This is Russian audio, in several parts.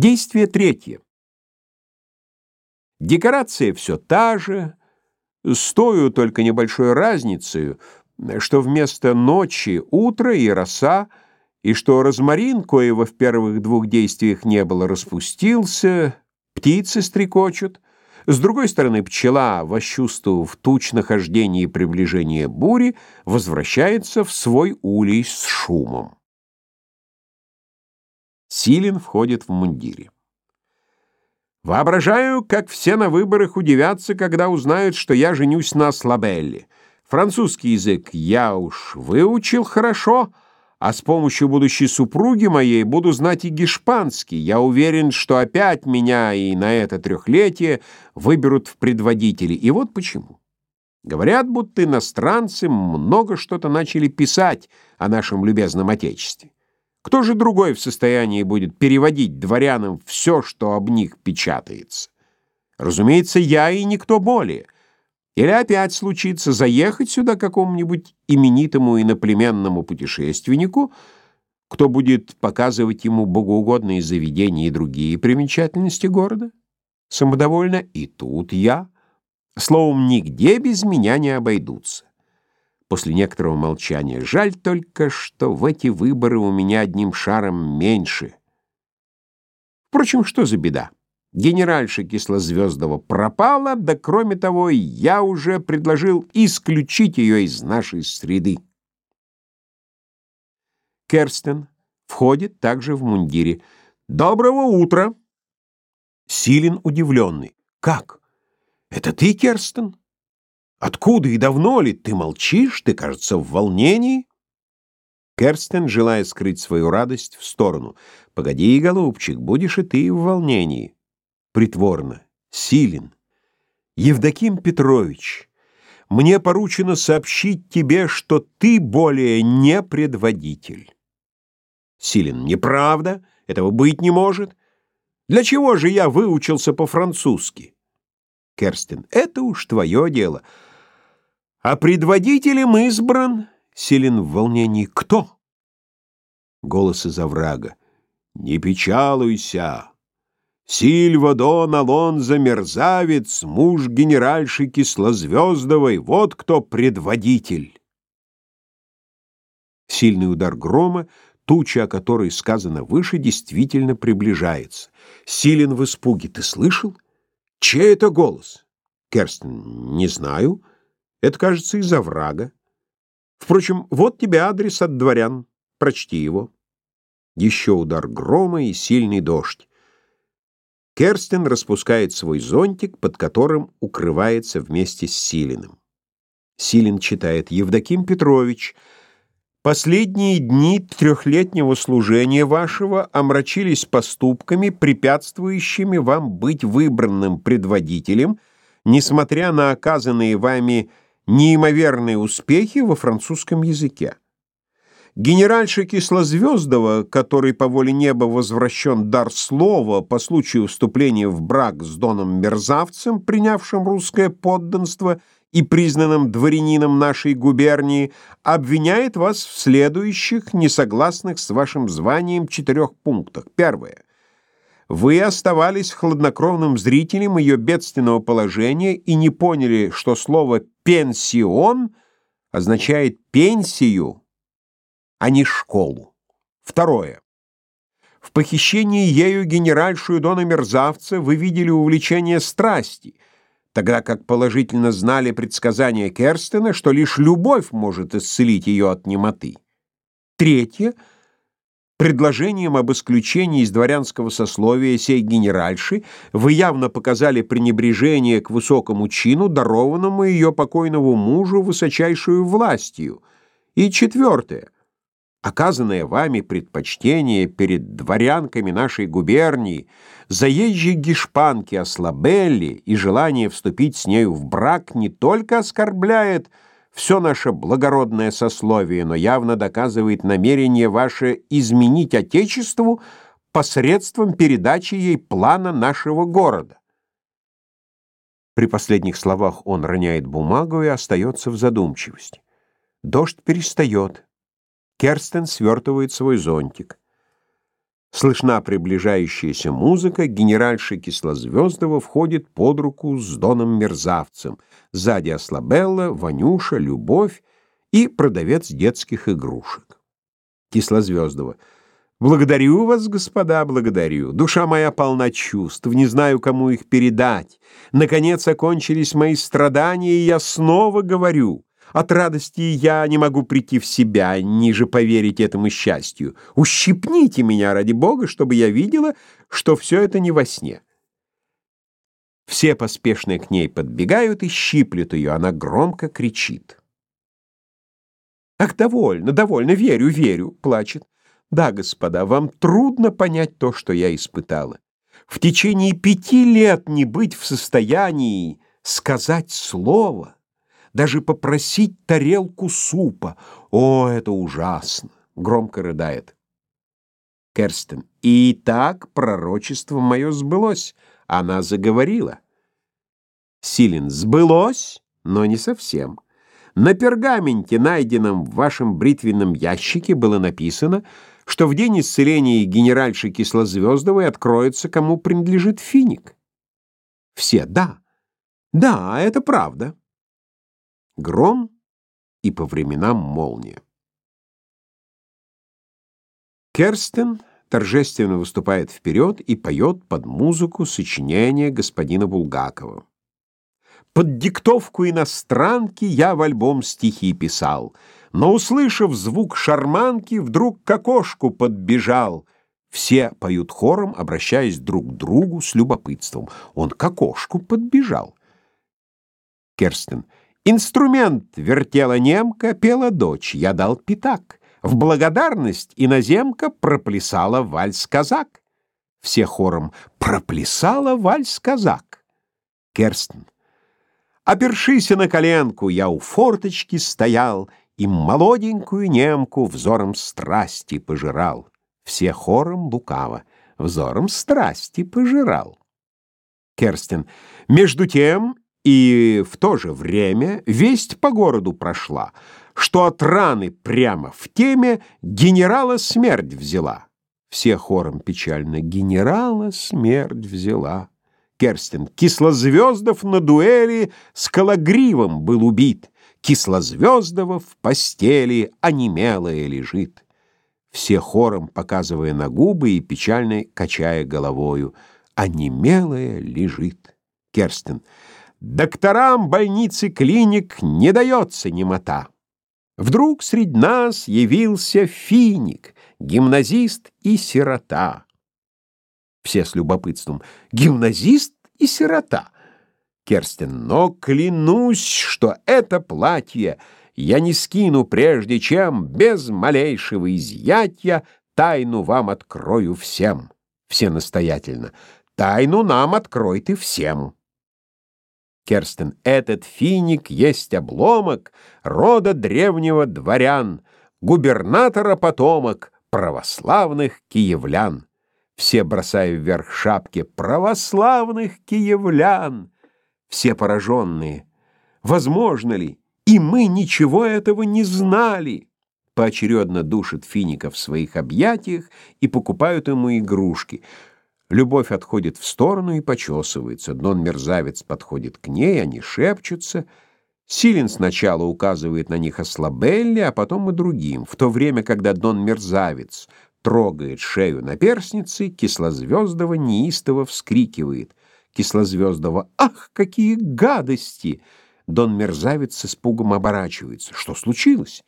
Действие третье. Декорация все та же, с только небольшой разницей, что вместо ночи утро и роса, и что розмарин, коего в первых двух действиях не было, распустился, птицы стрекочут. С другой стороны, пчела, восчувствовав туч нахождения и приближение бури, возвращается в свой улей с шумом. Силин входит в мундире. Воображаю, как все на выборах удивятся, когда узнают, что я женюсь на Слабелле. Французский язык я уж выучил хорошо, а с помощью будущей супруги моей буду знать и гешпанский. Я уверен, что опять меня и на это трехлетие выберут в предводители. И вот почему. Говорят, будто иностранцы много что-то начали писать о нашем любезном Отечестве. Кто же другой в состоянии будет переводить дворянам все, что об них печатается? Разумеется, я и никто более. Или опять случится заехать сюда какому-нибудь именитому иноплеменному путешественнику, кто будет показывать ему богоугодные заведения и другие примечательности города? Самодовольно и тут я. Словом, нигде без меня не обойдутся после некоторого молчания. Жаль только, что в эти выборы у меня одним шаром меньше. Впрочем, что за беда? Генеральша Кислозвездова пропала, да кроме того, я уже предложил исключить ее из нашей среды. Керстен входит также в мундире. «Доброго утра!» Силин удивленный. «Как? Это ты, Керстен?» Откуда и давно ли? Ты молчишь? Ты, кажется, в волнении?» Керстен, желая скрыть свою радость, в сторону. «Погоди, голубчик, будешь и ты в волнении». Притворно. Силен. «Евдоким Петрович, мне поручено сообщить тебе, что ты более не предводитель». Силен. «Неправда. Этого быть не может. Для чего же я выучился по-французски?» Керстен. «Это уж твое дело». А предводителем избран, Селин в волнении, кто? Голос из оврага. Не печалуйся. Сильва Дон Алонзо мерзавец, муж генеральши Кислозвездовой, вот кто предводитель. Сильный удар грома, туча, о которой сказано выше, действительно приближается. Силен в испуге. Ты слышал? Чей это голос? Керстен, не знаю. Это, кажется, из оврага. Впрочем, вот тебе адрес от дворян. Прочти его. Еще удар грома и сильный дождь. Керстен распускает свой зонтик, под которым укрывается вместе с Силиным. Силин читает «Евдоким Петрович, последние дни трехлетнего служения вашего омрачились поступками, препятствующими вам быть выбранным предводителем, несмотря на оказанные вами неимоверные успехи во французском языке. Генеральша Кислозвездова, который по воле неба возвращен дар слова по случаю вступления в брак с Доном Мерзавцем, принявшим русское подданство и признанным дворянином нашей губернии, обвиняет вас в следующих, несогласных с вашим званием, четырех пунктах. Первое. Вы оставались хладнокровным зрителем ее бедственного положения и не поняли, что слово «пенсион» означает «пенсию», а не «школу». Второе. В похищении ею генеральшую Дона Мерзавца вы видели увлечение страсти, тогда как положительно знали предсказания Керстена, что лишь любовь может исцелить ее от немоты. Третье — Предложением об исключении из дворянского сословия сей генеральши вы явно показали пренебрежение к высокому чину, дарованному ее покойному мужу высочайшую властью. И четвертое. Оказанное вами предпочтение перед дворянками нашей губернии, заезжей гешпанки Ослабелли и желание вступить с нею в брак не только оскорбляет, все наше благородное сословие, но явно доказывает намерение ваше изменить Отечеству посредством передачи ей плана нашего города. При последних словах он роняет бумагу и остается в задумчивости. Дождь перестает. Керстен свертывает свой зонтик. Слышна приближающаяся музыка, генеральша Кислозвездова входит под руку с Доном Мерзавцем. Сзади Ослабелла, Ванюша, Любовь и продавец детских игрушек. Кислозвездова. Благодарю вас, господа, благодарю. Душа моя полна чувств, не знаю, кому их передать. Наконец окончились мои страдания, и я снова говорю. От радости я не могу прийти в себя, ниже поверить этому счастью. Ущипните меня, ради Бога, чтобы я видела, что все это не во сне. Все поспешные к ней подбегают и щиплют ее, она громко кричит. «Ах, довольно, довольно, верю, верю», — плачет. «Да, господа, вам трудно понять то, что я испытала. В течение пяти лет не быть в состоянии сказать слово» даже попросить тарелку супа. О, это ужасно! Громко рыдает. Керстен. И так пророчество мое сбылось. Она заговорила. Силин. Сбылось, но не совсем. На пергаменте, найденном в вашем бритвенном ящике, было написано, что в день исцеления генеральши Кислозвездовой откроется, кому принадлежит финик. Все. Да. Да, это правда гром и по временам молния. Керстен торжественно выступает вперед и поет под музыку сочинения господина Булгакова. Под диктовку иностранки я в альбом стихи писал, но, услышав звук шарманки, вдруг к окошку подбежал. Все поют хором, обращаясь друг к другу с любопытством. Он к окошку подбежал. Керстен — Инструмент вертела немка, пела дочь, я дал пятак. В благодарность иноземка проплясала вальс-казак. Все хором проплясала вальс-казак. Керстен. Опершися на коленку, я у форточки стоял и молоденькую немку взором страсти пожирал. Все хором лукаво, взором страсти пожирал. Керстен. Между тем и в то же время весть по городу прошла, что от раны прямо в теме генерала смерть взяла. Все хором печально «Генерала смерть взяла». Керстин Кислозвездов на дуэли с Калагривом был убит. Кислозвездова в постели онемелая лежит. Все хором, показывая на губы и печально качая головою, онемелая лежит. Керстин Докторам больницы клиник не дается немота. Вдруг среди нас явился финик, гимназист и сирота. Все с любопытством. Гимназист и сирота. Керстен, но клянусь, что это платье я не скину, прежде чем без малейшего изъятия тайну вам открою всем. Все настоятельно. Тайну нам открой ты всем. Керстен, этот финик есть обломок рода древнего дворян, губернатора потомок православных киевлян. Все бросая вверх шапки православных киевлян. Все пораженные. Возможно ли? И мы ничего этого не знали. Поочередно душит финика в своих объятиях и покупают ему игрушки — Любовь отходит в сторону и почесывается. Дон-мерзавец подходит к ней, они шепчутся. Силин сначала указывает на них ослабелли, а потом и другим. В то время, когда Дон-мерзавец трогает шею наперсницы, Кислозвездова неистово вскрикивает. Кислозвездова «Ах, какие гадости!» Дон-мерзавец с испугом оборачивается. «Что случилось?»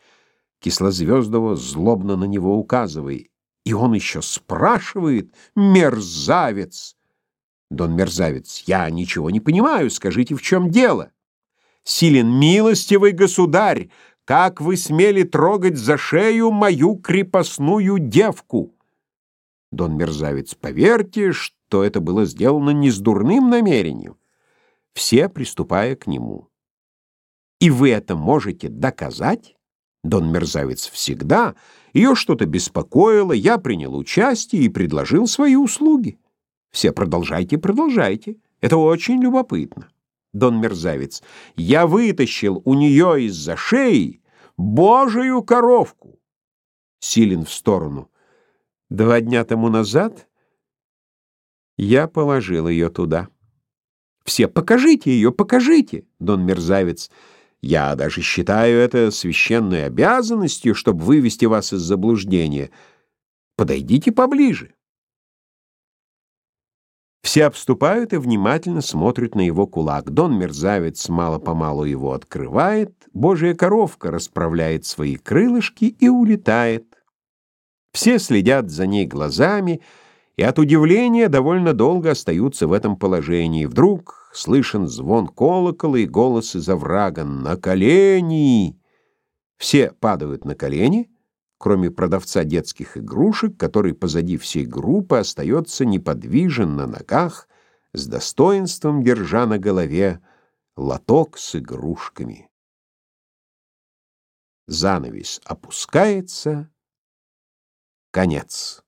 Кислозвездова злобно на него указывает. И он еще спрашивает, мерзавец. Дон Мерзавец, я ничего не понимаю, скажите, в чем дело? Силен, милостивый государь, как вы смели трогать за шею мою крепостную девку? Дон Мерзавец, поверьте, что это было сделано не с дурным намерением. Все приступая к нему. И вы это можете доказать? Дон Мерзавец всегда. Ее что-то беспокоило, я принял участие и предложил свои услуги. Все продолжайте, продолжайте. Это очень любопытно. Дон Мерзавец, я вытащил у нее из-за шеи божию коровку. Силин в сторону. Два дня тому назад я положил ее туда. Все, покажите ее, покажите, Дон Мерзавец. Я даже считаю это священной обязанностью, чтобы вывести вас из заблуждения. Подойдите поближе. Все обступают и внимательно смотрят на его кулак. Дон Мерзавец мало-помалу его открывает, божья коровка расправляет свои крылышки и улетает. Все следят за ней глазами и от удивления довольно долго остаются в этом положении. Вдруг слышен звон колокола и голос из оврага «На колени!». Все падают на колени, кроме продавца детских игрушек, который позади всей группы остается неподвижен на ногах, с достоинством держа на голове лоток с игрушками. Занавес опускается, конец.